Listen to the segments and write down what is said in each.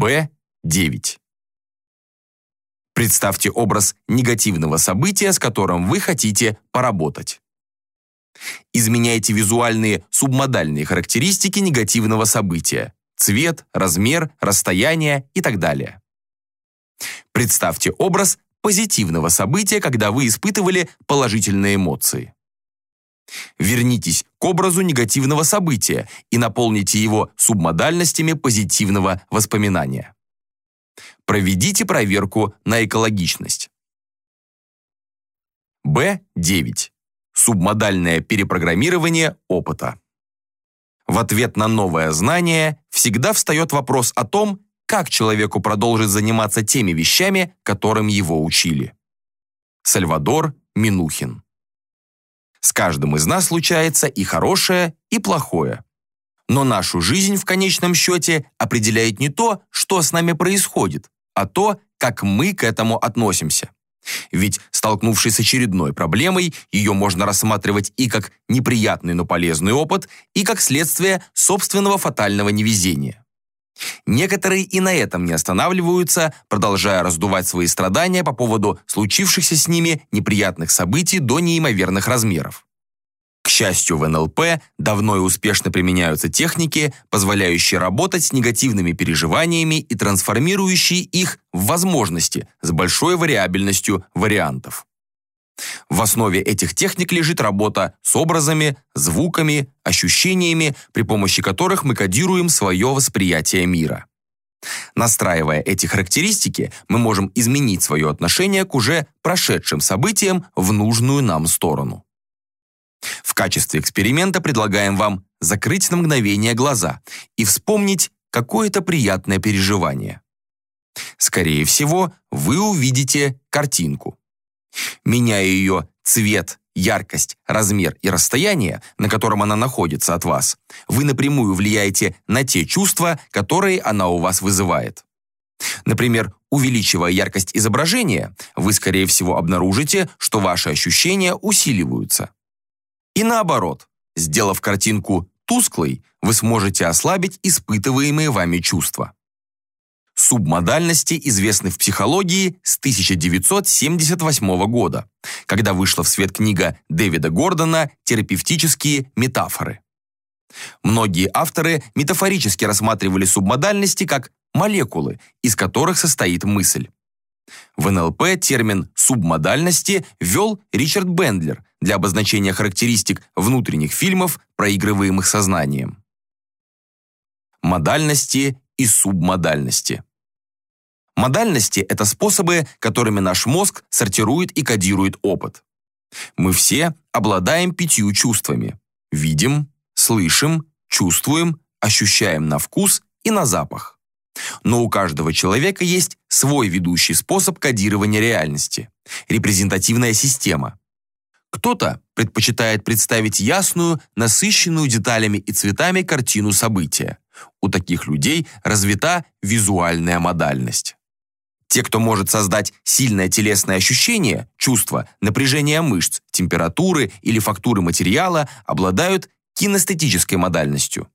Б9. Представьте образ негативного события, с которым вы хотите поработать. Изменяйте визуальные субмодальные характеристики негативного события – цвет, размер, расстояние и так далее. Представьте образ позитивного события, когда вы испытывали положительные эмоции. Вернитесь к образу негативного события и наполните его субмодальностями позитивного воспоминания. Проведите проверку на экологичность. Б9. Субмодальное перепрограммирование опыта. В ответ на новое знание всегда встает вопрос о том, как человеку продолжить заниматься теми вещами, которым его учили. Сальвадор Минухин. С каждым из нас случается и хорошее, и плохое. Но нашу жизнь в конечном счете определяет не то, что с нами происходит, а то, как мы к этому относимся. Ведь, столкнувшись с очередной проблемой, ее можно рассматривать и как неприятный, но полезный опыт, и как следствие собственного фатального невезения. Некоторые и на этом не останавливаются, продолжая раздувать свои страдания по поводу случившихся с ними неприятных событий до неимоверных размеров. К счастью, в НЛП давно и успешно применяются техники, позволяющие работать с негативными переживаниями и трансформирующие их в возможности с большой вариабельностью вариантов. В основе этих техник лежит работа с образами, звуками, ощущениями, при помощи которых мы кодируем свое восприятие мира. Настраивая эти характеристики, мы можем изменить свое отношение к уже прошедшим событиям в нужную нам сторону. В качестве эксперимента предлагаем вам закрыть на мгновение глаза и вспомнить какое-то приятное переживание. Скорее всего, вы увидите картинку. Меняя ее цвет, яркость, размер и расстояние, на котором она находится от вас, вы напрямую влияете на те чувства, которые она у вас вызывает. Например, увеличивая яркость изображения, вы, скорее всего, обнаружите, что ваши ощущения усиливаются. И наоборот, сделав картинку тусклой, вы сможете ослабить испытываемые вами чувства. Субмодальности известны в психологии с 1978 года, когда вышла в свет книга Дэвида Гордона «Терапевтические метафоры». Многие авторы метафорически рассматривали субмодальности как молекулы, из которых состоит мысль. В НЛП термин «субмодальности» ввел Ричард Бендлер для обозначения характеристик внутренних фильмов, проигрываемых сознанием. Модальности и субмодальности. Модальности – это способы, которыми наш мозг сортирует и кодирует опыт. Мы все обладаем пятью чувствами. Видим, слышим, чувствуем, ощущаем на вкус и на запах. Но у каждого человека есть свой ведущий способ кодирования реальности – репрезентативная система. Кто-то предпочитает представить ясную, насыщенную деталями и цветами картину события. У таких людей развита визуальная модальность. Те, кто может создать сильное телесное ощущение, чувство, напряжение мышц, температуры или фактуры материала, обладают кинестетической модальностью.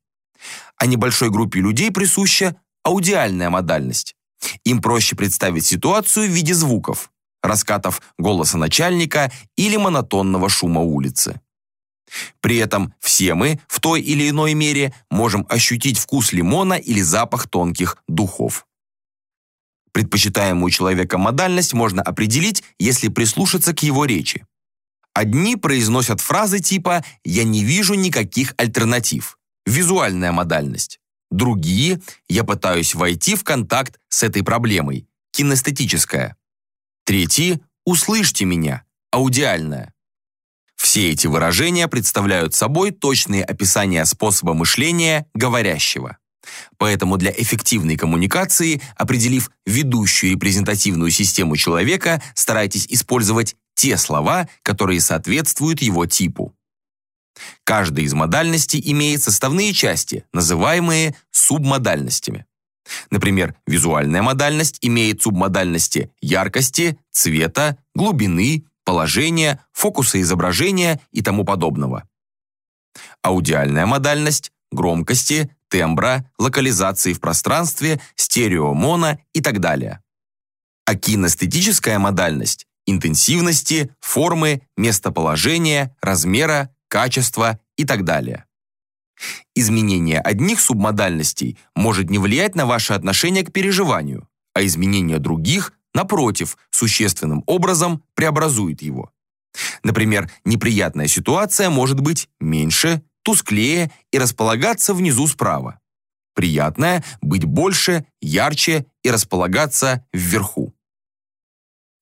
А небольшой группе людей присуща аудиальная модальность. Им проще представить ситуацию в виде звуков, раскатов голоса начальника или монотонного шума улицы. При этом все мы в той или иной мере можем ощутить вкус лимона или запах тонких духов. Предпочитаемую человека модальность можно определить, если прислушаться к его речи. Одни произносят фразы типа «я не вижу никаких альтернатив» – визуальная модальность. Другие «я пытаюсь войти в контакт с этой проблемой» – кинестетическая. Третьи «услышьте меня» – аудиальная. Все эти выражения представляют собой точные описания способа мышления говорящего. Поэтому для эффективной коммуникации, определив ведущую репрезентативную систему человека, старайтесь использовать те слова, которые соответствуют его типу. Каждая из модальностей имеет составные части, называемые субмодальностями. Например, визуальная модальность имеет субмодальности яркости, цвета, глубины, положения, фокуса изображения и тому подобного. Аудиальная модальность – громкости, тембра, локализации в пространстве, стереомона и так далее. А кинестетическая модальность – интенсивности, формы, местоположения, размера, качества и так далее. Изменение одних субмодальностей может не влиять на ваше отношение к переживанию, а изменение других, напротив, существенным образом преобразует его. Например, неприятная ситуация может быть меньше, тусклее и располагаться внизу справа. Приятная – быть больше, ярче и располагаться вверху.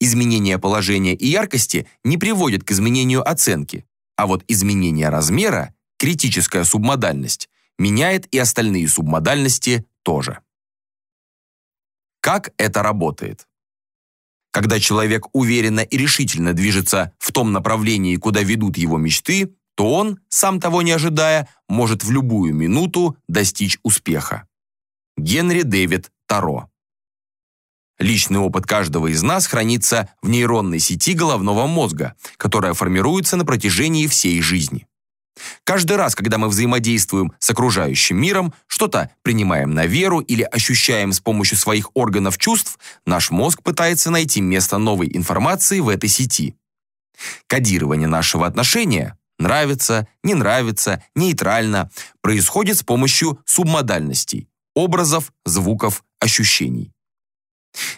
Изменение положения и яркости не приводит к изменению оценки, а вот изменение размера, критическая субмодальность, меняет и остальные субмодальности тоже. Как это работает? Когда человек уверенно и решительно движется в том направлении, куда ведут его мечты, то он, сам того не ожидая, может в любую минуту достичь успеха. Генри Дэвид Таро Личный опыт каждого из нас хранится в нейронной сети головного мозга, которая формируется на протяжении всей жизни. Каждый раз, когда мы взаимодействуем с окружающим миром, что-то принимаем на веру или ощущаем с помощью своих органов чувств, наш мозг пытается найти место новой информации в этой сети. Кодирование нашего отношения нравится, не нравится, нейтрально происходит с помощью субмодальностей – образов, звуков, ощущений.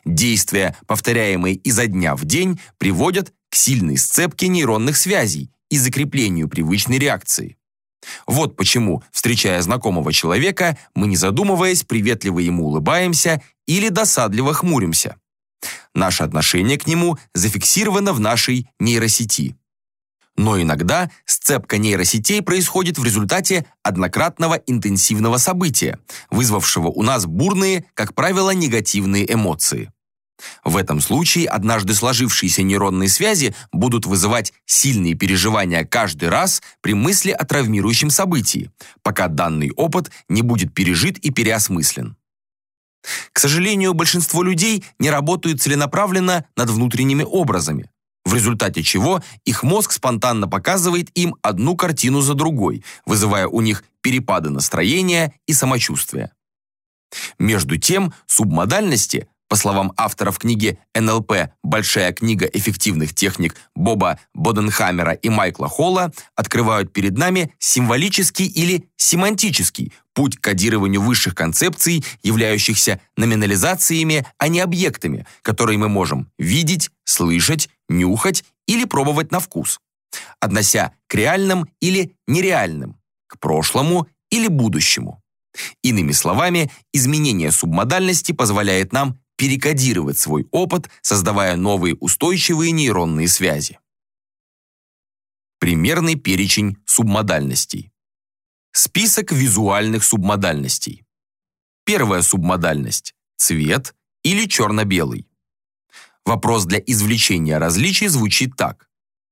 Действия, повторяемые изо дня в день, приводят к сильной сцепке нейронных связей и закреплению привычной реакции. Вот почему, встречая знакомого человека, мы, не задумываясь, приветливо ему улыбаемся или досадливо хмуримся. Наше отношение к нему зафиксировано в нашей нейросети. Но иногда сцепка нейросетей происходит в результате однократного интенсивного события, вызвавшего у нас бурные, как правило, негативные эмоции. В этом случае однажды сложившиеся нейронные связи будут вызывать сильные переживания каждый раз при мысли о травмирующем событии, пока данный опыт не будет пережит и переосмыслен. К сожалению, большинство людей не работают целенаправленно над внутренними образами, в результате чего их мозг спонтанно показывает им одну картину за другой, вызывая у них перепады настроения и самочувствия. Между тем, субмодальности, по словам авторов книги «НЛП. Большая книга эффективных техник» Боба Боденхаммера и Майкла Холла, открывают перед нами символический или семантический путь к кодированию высших концепций, являющихся номинализациями, а не объектами, которые мы можем видеть, слышать, нюхать или пробовать на вкус, относя к реальным или нереальным, к прошлому или будущему. Иными словами, изменение субмодальности позволяет нам перекодировать свой опыт, создавая новые устойчивые нейронные связи. Примерный перечень субмодальностей. Список визуальных субмодальностей. Первая субмодальность – цвет или черно-белый. Вопрос для извлечения различий звучит так.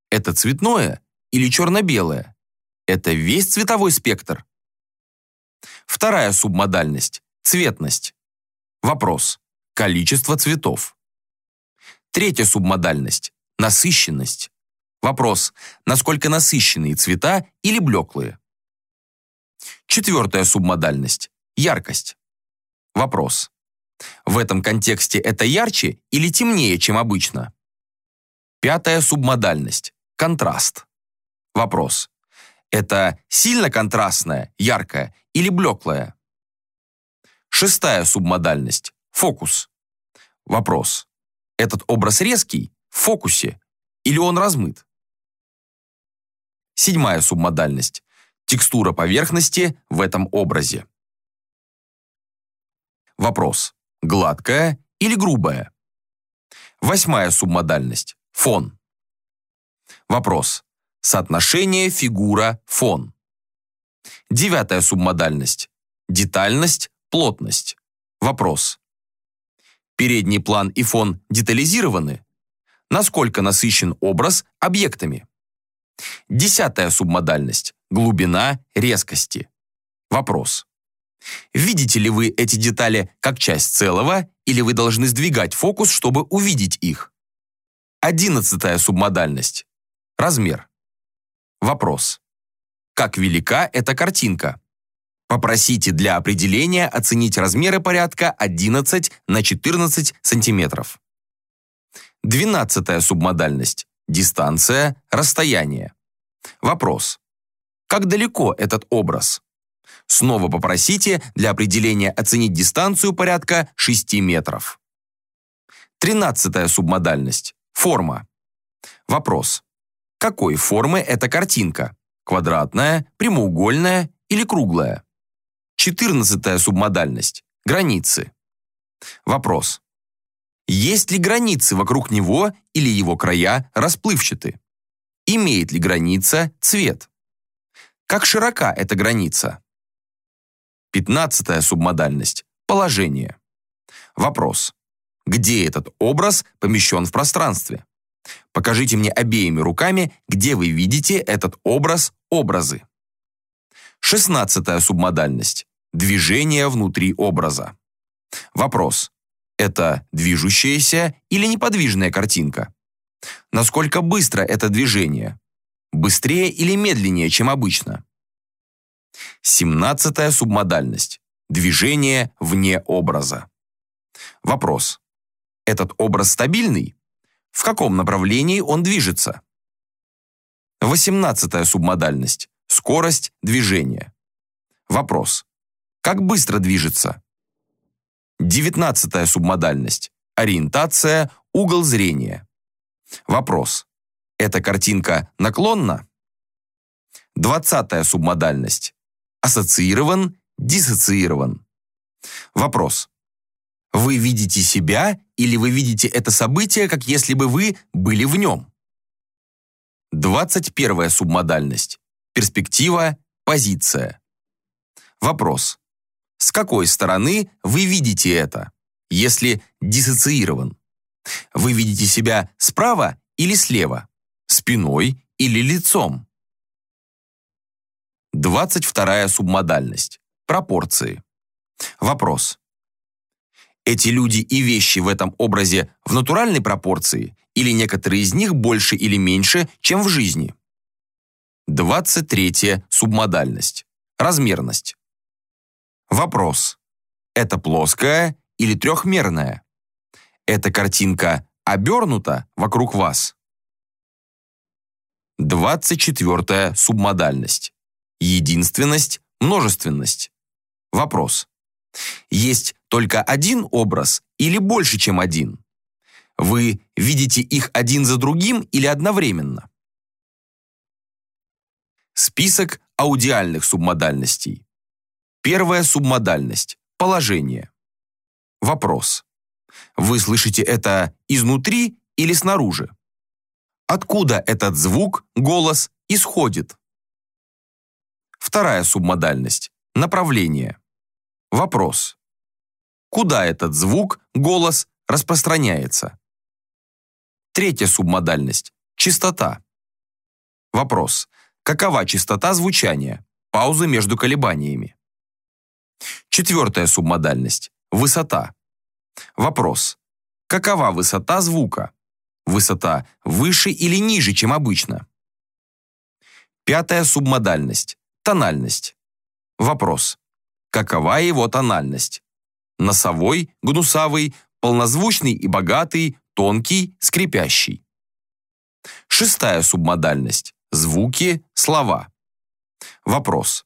Это цветное или черно-белое? Это весь цветовой спектр? Вторая субмодальность – цветность. Вопрос. Количество цветов. Третья субмодальность – насыщенность. Вопрос. Насколько насыщенные цвета или блеклые? Четвертая субмодальность – яркость. Вопрос. В этом контексте это ярче или темнее, чем обычно? Пятая субмодальность – контраст. Вопрос. Это сильно контрастное, яркое или блеклое? Шестая субмодальность – фокус. Вопрос. Этот образ резкий, в фокусе, или он размыт? Седьмая субмодальность – текстура поверхности в этом образе. Вопрос. Гладкая или грубая? Восьмая субмодальность. Фон. Вопрос. Соотношение фигура-фон. Девятая субмодальность. Детальность, плотность. Вопрос. Передний план и фон детализированы? Насколько насыщен образ объектами? Десятая субмодальность. Глубина резкости. Вопрос. Видите ли вы эти детали как часть целого, или вы должны сдвигать фокус, чтобы увидеть их? Одиннадцатая субмодальность. Размер. Вопрос. Как велика эта картинка? Попросите для определения оценить размеры порядка 11 на 14 сантиметров. Двенадцатая субмодальность. Дистанция, расстояние. Вопрос. Как далеко этот образ? Снова попросите для определения оценить дистанцию порядка 6 метров. Тринадцатая субмодальность. Форма. Вопрос. Какой формы эта картинка? Квадратная, прямоугольная или круглая? Четырнадцатая субмодальность. Границы. Вопрос. Есть ли границы вокруг него или его края расплывчаты? Имеет ли граница цвет? Как широка эта граница? Пятнадцатая субмодальность. Положение. Вопрос. Где этот образ помещен в пространстве? Покажите мне обеими руками, где вы видите этот образ, образы. Шестнадцатая субмодальность. Движение внутри образа. Вопрос. Это движущаяся или неподвижная картинка? Насколько быстро это движение? Быстрее или медленнее, чем обычно? Семнадцатая субмодальность. Движение вне образа. Вопрос. Этот образ стабильный? В каком направлении он движется? Восемнадцатая субмодальность. Скорость движения. Вопрос. Как быстро движется? Девятнадцатая субмодальность. Ориентация, угол зрения. Вопрос. Эта картинка наклонна? Двадцатая субмодальность. Ассоциирован, диссоциирован. Вопрос. Вы видите себя или вы видите это событие, как если бы вы были в нем? Двадцать первая субмодальность. Перспектива, позиция. Вопрос. С какой стороны вы видите это, если диссоциирован? Вы видите себя справа или слева, спиной или лицом? 22 субмодальность. Пропорции. Вопрос. Эти люди и вещи в этом образе в натуральной пропорции или некоторые из них больше или меньше, чем в жизни? 23 субмодальность. Размерность. Вопрос. Это плоская или трехмерная? Эта картинка обернута вокруг вас? 24 субмодальность. Единственность, множественность. Вопрос. Есть только один образ или больше, чем один? Вы видите их один за другим или одновременно? Список аудиальных субмодальностей. Первая субмодальность – положение. Вопрос. Вы слышите это изнутри или снаружи? Откуда этот звук, голос исходит? Вторая субмодальность – направление. Вопрос. Куда этот звук, голос распространяется? Третья субмодальность – частота. Вопрос. Какова частота звучания? Паузы между колебаниями. Четвертая субмодальность – высота. Вопрос. Какова высота звука? Высота выше или ниже, чем обычно? Пятая субмодальность – тональность. Вопрос. Какова его тональность? Носовой, гнусавый, полнозвучный и богатый, тонкий, скрипящий. Шестая субмодальность – звуки, слова. Вопрос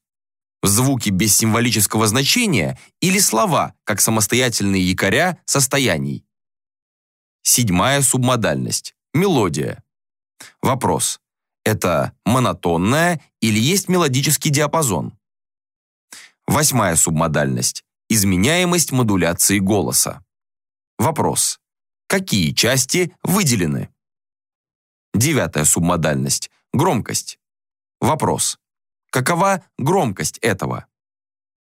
звуки без символического значения или слова, как самостоятельные якоря состояний. Седьмая субмодальность. Мелодия. Вопрос. Это монотонная или есть мелодический диапазон? Восьмая субмодальность. Изменяемость модуляции голоса. Вопрос. Какие части выделены? Девятая субмодальность. Громкость. Вопрос. Какова громкость этого?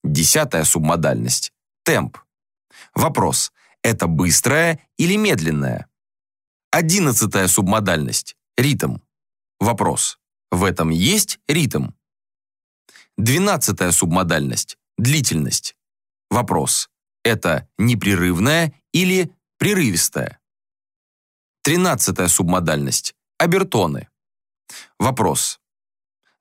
Десятая субмодальность. Темп. Вопрос. Это быстрая или медленная? Одиннадцатая субмодальность. Ритм. Вопрос. В этом есть ритм? Двенадцатая субмодальность. Длительность. Вопрос. Это непрерывная или прерывистая? Тринадцатая субмодальность. Обертоны. Вопрос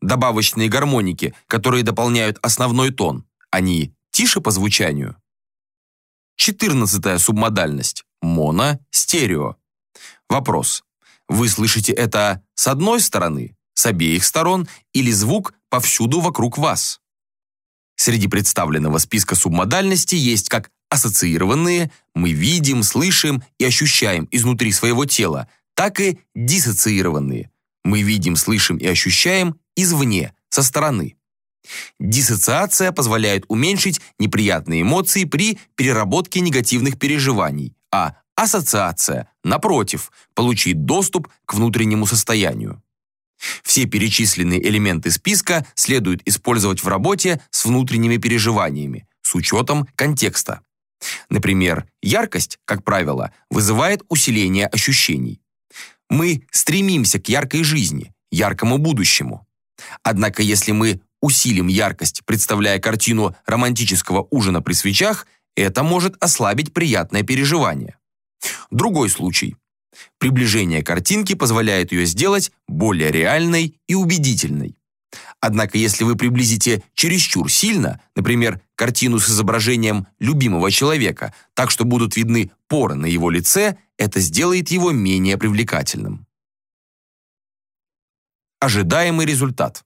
добавочные гармоники, которые дополняют основной тон, Они тише по звучанию. Четырнадцатая субмодальность. Моно, стерео. Вопрос. Вы слышите это с одной стороны, с обеих сторон или звук повсюду вокруг вас? Среди представленного списка субмодальностей есть как ассоциированные, мы видим, слышим и ощущаем изнутри своего тела, так и диссоциированные, мы видим, слышим и ощущаем извне, со стороны. Диссоциация позволяет уменьшить неприятные эмоции при переработке негативных переживаний, а ассоциация, напротив, получит доступ к внутреннему состоянию. Все перечисленные элементы списка следует использовать в работе с внутренними переживаниями, с учетом контекста. Например, яркость, как правило, вызывает усиление ощущений. Мы стремимся к яркой жизни, яркому будущему. Однако если мы усилим яркость, представляя картину романтического ужина при свечах, это может ослабить приятное переживание. Другой случай. Приближение картинки позволяет ее сделать более реальной и убедительной. Однако если вы приблизите чересчур сильно, например, картину с изображением любимого человека, так что будут видны поры на его лице, это сделает его менее привлекательным. Ожидаемый результат.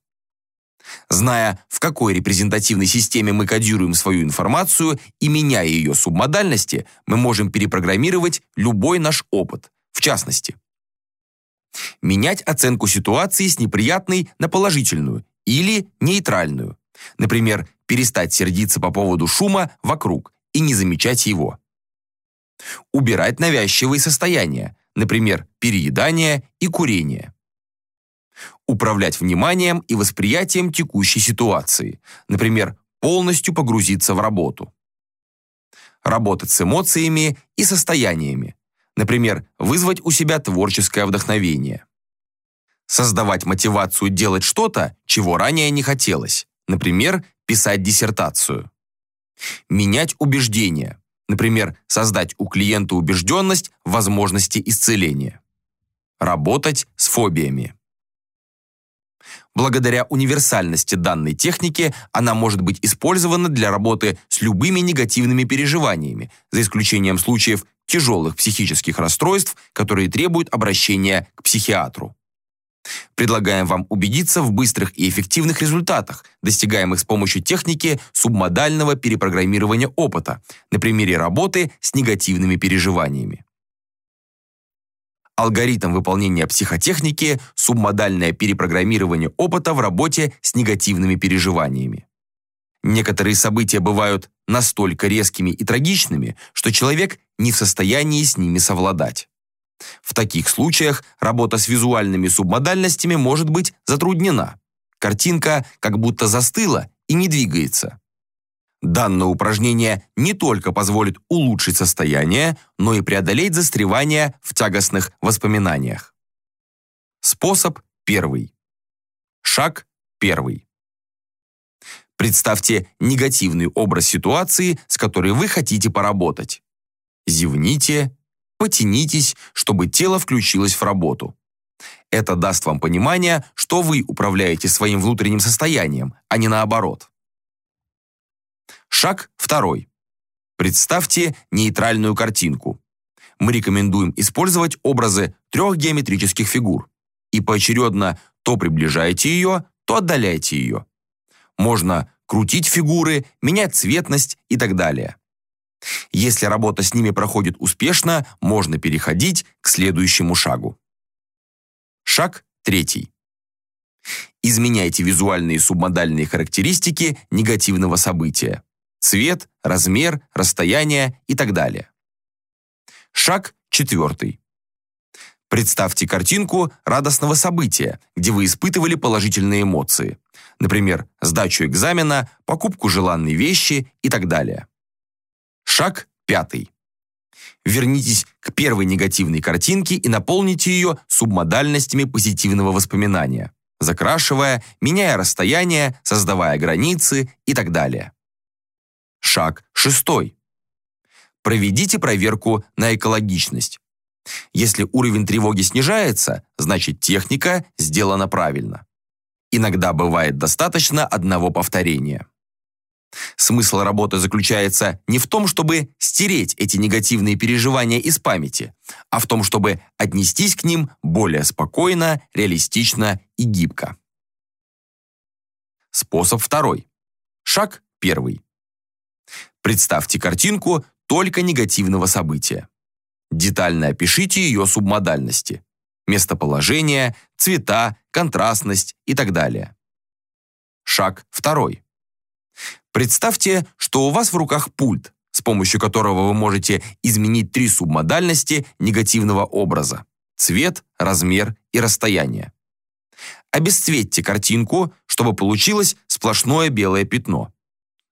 Зная, в какой репрезентативной системе мы кодируем свою информацию и меняя ее субмодальности, мы можем перепрограммировать любой наш опыт, в частности. Менять оценку ситуации с неприятной на положительную или нейтральную. Например, перестать сердиться по поводу шума вокруг и не замечать его. Убирать навязчивые состояния, например, переедание и курение управлять вниманием и восприятием текущей ситуации, например, полностью погрузиться в работу. Работать с эмоциями и состояниями, например, вызвать у себя творческое вдохновение. Создавать мотивацию делать что-то, чего ранее не хотелось, например, писать диссертацию. Менять убеждения, например, создать у клиента убежденность в возможности исцеления. Работать с фобиями. Благодаря универсальности данной техники она может быть использована для работы с любыми негативными переживаниями, за исключением случаев тяжелых психических расстройств, которые требуют обращения к психиатру. Предлагаем вам убедиться в быстрых и эффективных результатах, достигаемых с помощью техники субмодального перепрограммирования опыта на примере работы с негативными переживаниями алгоритм выполнения психотехники, субмодальное перепрограммирование опыта в работе с негативными переживаниями. Некоторые события бывают настолько резкими и трагичными, что человек не в состоянии с ними совладать. В таких случаях работа с визуальными субмодальностями может быть затруднена. Картинка как будто застыла и не двигается. Данное упражнение не только позволит улучшить состояние, но и преодолеть застревание в тягостных воспоминаниях. Способ первый. Шаг первый. Представьте негативный образ ситуации, с которой вы хотите поработать. Зевните, потянитесь, чтобы тело включилось в работу. Это даст вам понимание, что вы управляете своим внутренним состоянием, а не наоборот. Шаг второй. Представьте нейтральную картинку. Мы рекомендуем использовать образы трех геометрических фигур и поочередно то приближайте ее, то отдаляйте ее. Можно крутить фигуры, менять цветность и так далее. Если работа с ними проходит успешно, можно переходить к следующему шагу. Шаг третий. Изменяйте визуальные субмодальные характеристики негативного события цвет, размер, расстояние и так далее. Шаг четвертый. Представьте картинку радостного события, где вы испытывали положительные эмоции. Например, сдачу экзамена, покупку желанной вещи и так далее. Шаг пятый. Вернитесь к первой негативной картинке и наполните ее субмодальностями позитивного воспоминания, закрашивая, меняя расстояние, создавая границы и так далее. Шаг шестой. Проведите проверку на экологичность. Если уровень тревоги снижается, значит техника сделана правильно. Иногда бывает достаточно одного повторения. Смысл работы заключается не в том, чтобы стереть эти негативные переживания из памяти, а в том, чтобы отнестись к ним более спокойно, реалистично и гибко. Способ второй. Шаг первый. Представьте картинку только негативного события. Детально опишите ее субмодальности. Местоположение, цвета, контрастность и так далее. Шаг второй. Представьте, что у вас в руках пульт, с помощью которого вы можете изменить три субмодальности негативного образа – цвет, размер и расстояние. Обесцветьте картинку, чтобы получилось сплошное белое пятно.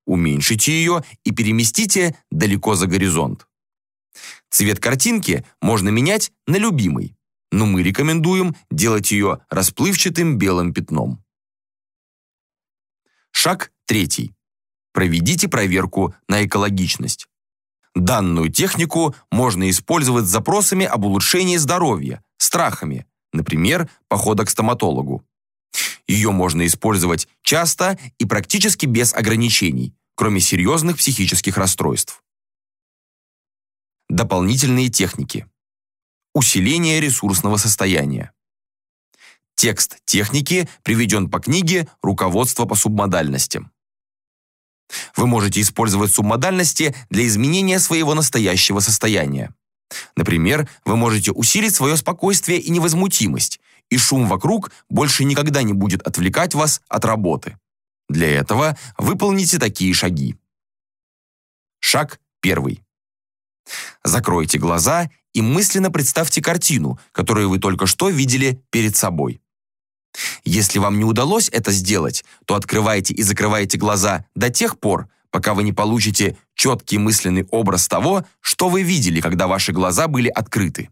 Уменьшите ее и переместите далеко за горизонт. Цвет картинки можно менять на любимый, но мы рекомендуем делать ее расплывчатым белым пятном. Шаг третий. Проведите проверку на экологичность. Данную технику можно использовать с запросами об улучшении здоровья, страхами, например, похода к стоматологу. Ее можно использовать часто и практически без ограничений, кроме серьезных психических расстройств. Дополнительные техники. Усиление ресурсного состояния. Текст техники приведен по книге «Руководство по субмодальностям». Вы можете использовать субмодальности для изменения своего настоящего состояния. Например, вы можете усилить свое спокойствие и невозмутимость, и шум вокруг больше никогда не будет отвлекать вас от работы. Для этого выполните такие шаги. Шаг первый. Закройте глаза и мысленно представьте картину, которую вы только что видели перед собой. Если вам не удалось это сделать, то открывайте и закрывайте глаза до тех пор, пока вы не получите четкий мысленный образ того, что вы видели, когда ваши глаза были открыты.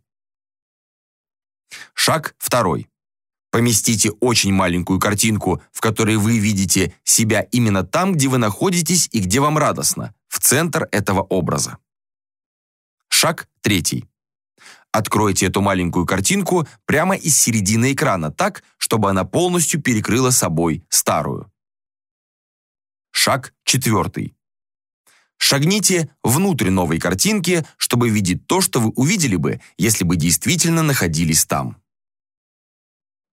Шаг второй. Поместите очень маленькую картинку, в которой вы видите себя именно там, где вы находитесь и где вам радостно, в центр этого образа. Шаг третий. Откройте эту маленькую картинку прямо из середины экрана так, чтобы она полностью перекрыла собой старую. Шаг четвертый. Шагните внутрь новой картинки, чтобы видеть то, что вы увидели бы, если бы действительно находились там.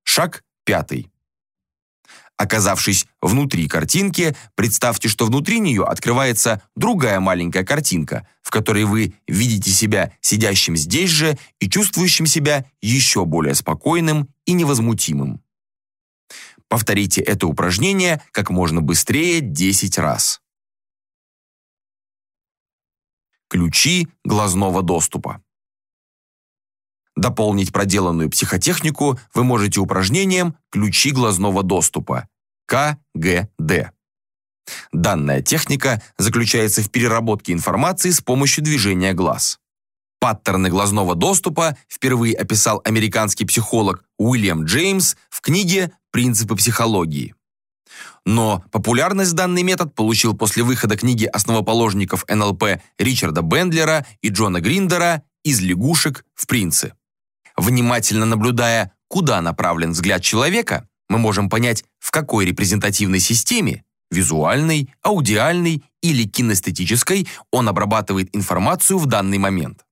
Шаг пятый. Оказавшись внутри картинки, представьте, что внутри нее открывается другая маленькая картинка, в которой вы видите себя сидящим здесь же и чувствующим себя еще более спокойным и невозмутимым. Повторите это упражнение как можно быстрее 10 раз. Ключи глазного доступа. Дополнить проделанную психотехнику вы можете упражнением «Ключи глазного доступа» КГД. Данная техника заключается в переработке информации с помощью движения глаз. Паттерны глазного доступа впервые описал американский психолог Уильям Джеймс в книге «Принципы психологии». Но популярность данный метод получил после выхода книги основоположников НЛП Ричарда Бендлера и Джона Гриндера «Из лягушек в принцы». Внимательно наблюдая, куда направлен взгляд человека, мы можем понять, в какой репрезентативной системе – визуальной, аудиальной или кинестетической – он обрабатывает информацию в данный момент.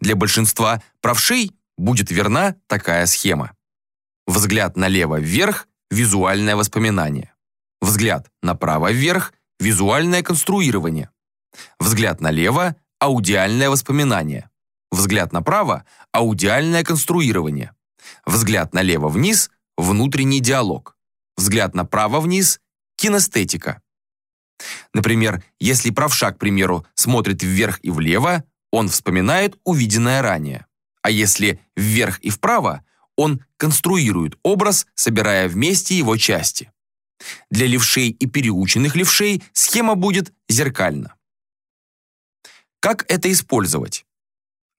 Для большинства правшей будет верна такая схема. Взгляд налево вверх – визуальное воспоминание. Взгляд направо вверх – визуальное конструирование. Взгляд налево – аудиальное воспоминание. Взгляд направо – аудиальное конструирование. Взгляд налево вниз – внутренний диалог. Взгляд направо-вниз – кинестетика. Например, если правша, к примеру, смотрит вверх и влево, он вспоминает увиденное ранее. А если вверх и вправо, он конструирует образ, собирая вместе его части. Для левшей и переученных левшей схема будет зеркальна. Как это использовать?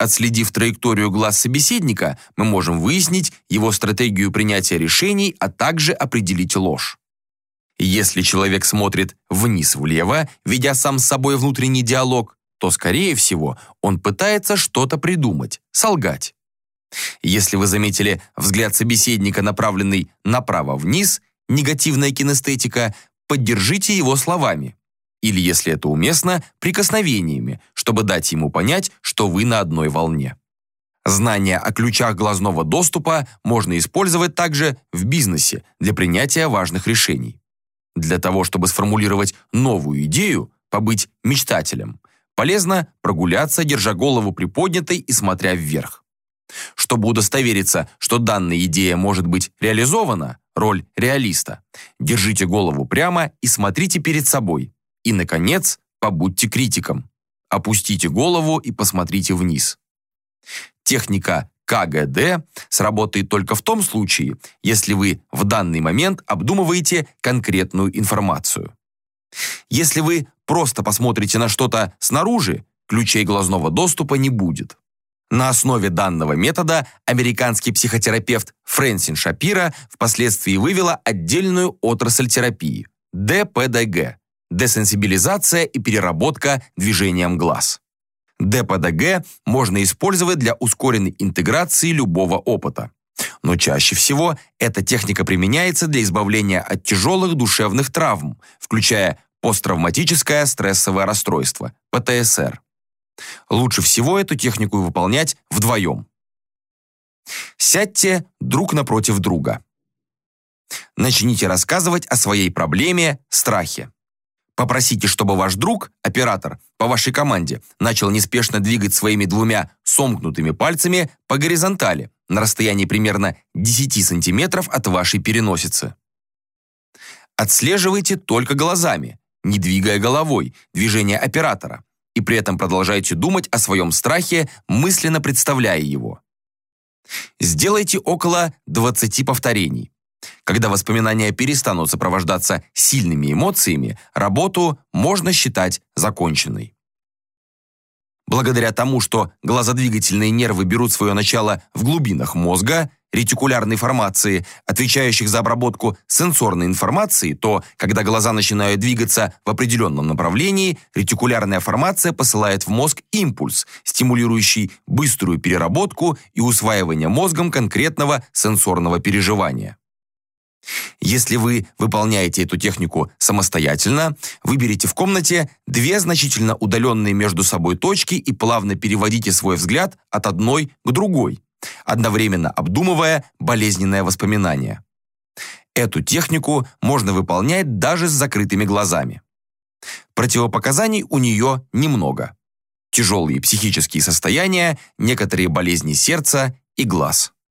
Отследив траекторию глаз собеседника, мы можем выяснить его стратегию принятия решений, а также определить ложь. Если человек смотрит вниз-влево, ведя сам с собой внутренний диалог, то, скорее всего, он пытается что-то придумать, солгать. Если вы заметили взгляд собеседника, направленный направо-вниз, негативная кинестетика, поддержите его словами. Или, если это уместно, прикосновениями, чтобы дать ему понять, что вы на одной волне. Знания о ключах глазного доступа можно использовать также в бизнесе для принятия важных решений. Для того, чтобы сформулировать новую идею, побыть мечтателем, полезно прогуляться, держа голову приподнятой и смотря вверх. Чтобы удостовериться, что данная идея может быть реализована, роль реалиста, держите голову прямо и смотрите перед собой. И, наконец, побудьте критиком. Опустите голову и посмотрите вниз. Техника КГД сработает только в том случае, если вы в данный момент обдумываете конкретную информацию. Если вы просто посмотрите на что-то снаружи, ключей глазного доступа не будет. На основе данного метода американский психотерапевт Фрэнсин Шапира впоследствии вывела отдельную отрасль терапии – ДПДГ – десенсибилизация и переработка движением глаз. ДПДГ можно использовать для ускоренной интеграции любого опыта. Но чаще всего эта техника применяется для избавления от тяжелых душевных травм, включая посттравматическое стрессовое расстройство, ПТСР. Лучше всего эту технику выполнять вдвоем. Сядьте друг напротив друга. Начните рассказывать о своей проблеме, страхе. Попросите, чтобы ваш друг, оператор, по вашей команде, начал неспешно двигать своими двумя сомкнутыми пальцами по горизонтали на расстоянии примерно 10 сантиметров от вашей переносицы. Отслеживайте только глазами, не двигая головой, движение оператора, и при этом продолжайте думать о своем страхе, мысленно представляя его. Сделайте около 20 повторений. Когда воспоминания перестанут сопровождаться сильными эмоциями, работу можно считать законченной. Благодаря тому, что глазодвигательные нервы берут свое начало в глубинах мозга, ретикулярной формации, отвечающих за обработку сенсорной информации, то, когда глаза начинают двигаться в определенном направлении, ретикулярная формация посылает в мозг импульс, стимулирующий быструю переработку и усваивание мозгом конкретного сенсорного переживания. Если вы выполняете эту технику самостоятельно, выберите в комнате две значительно удаленные между собой точки и плавно переводите свой взгляд от одной к другой, одновременно обдумывая болезненное воспоминание. Эту технику можно выполнять даже с закрытыми глазами. Противопоказаний у нее немного. Тяжелые психические состояния, некоторые болезни сердца и глаз.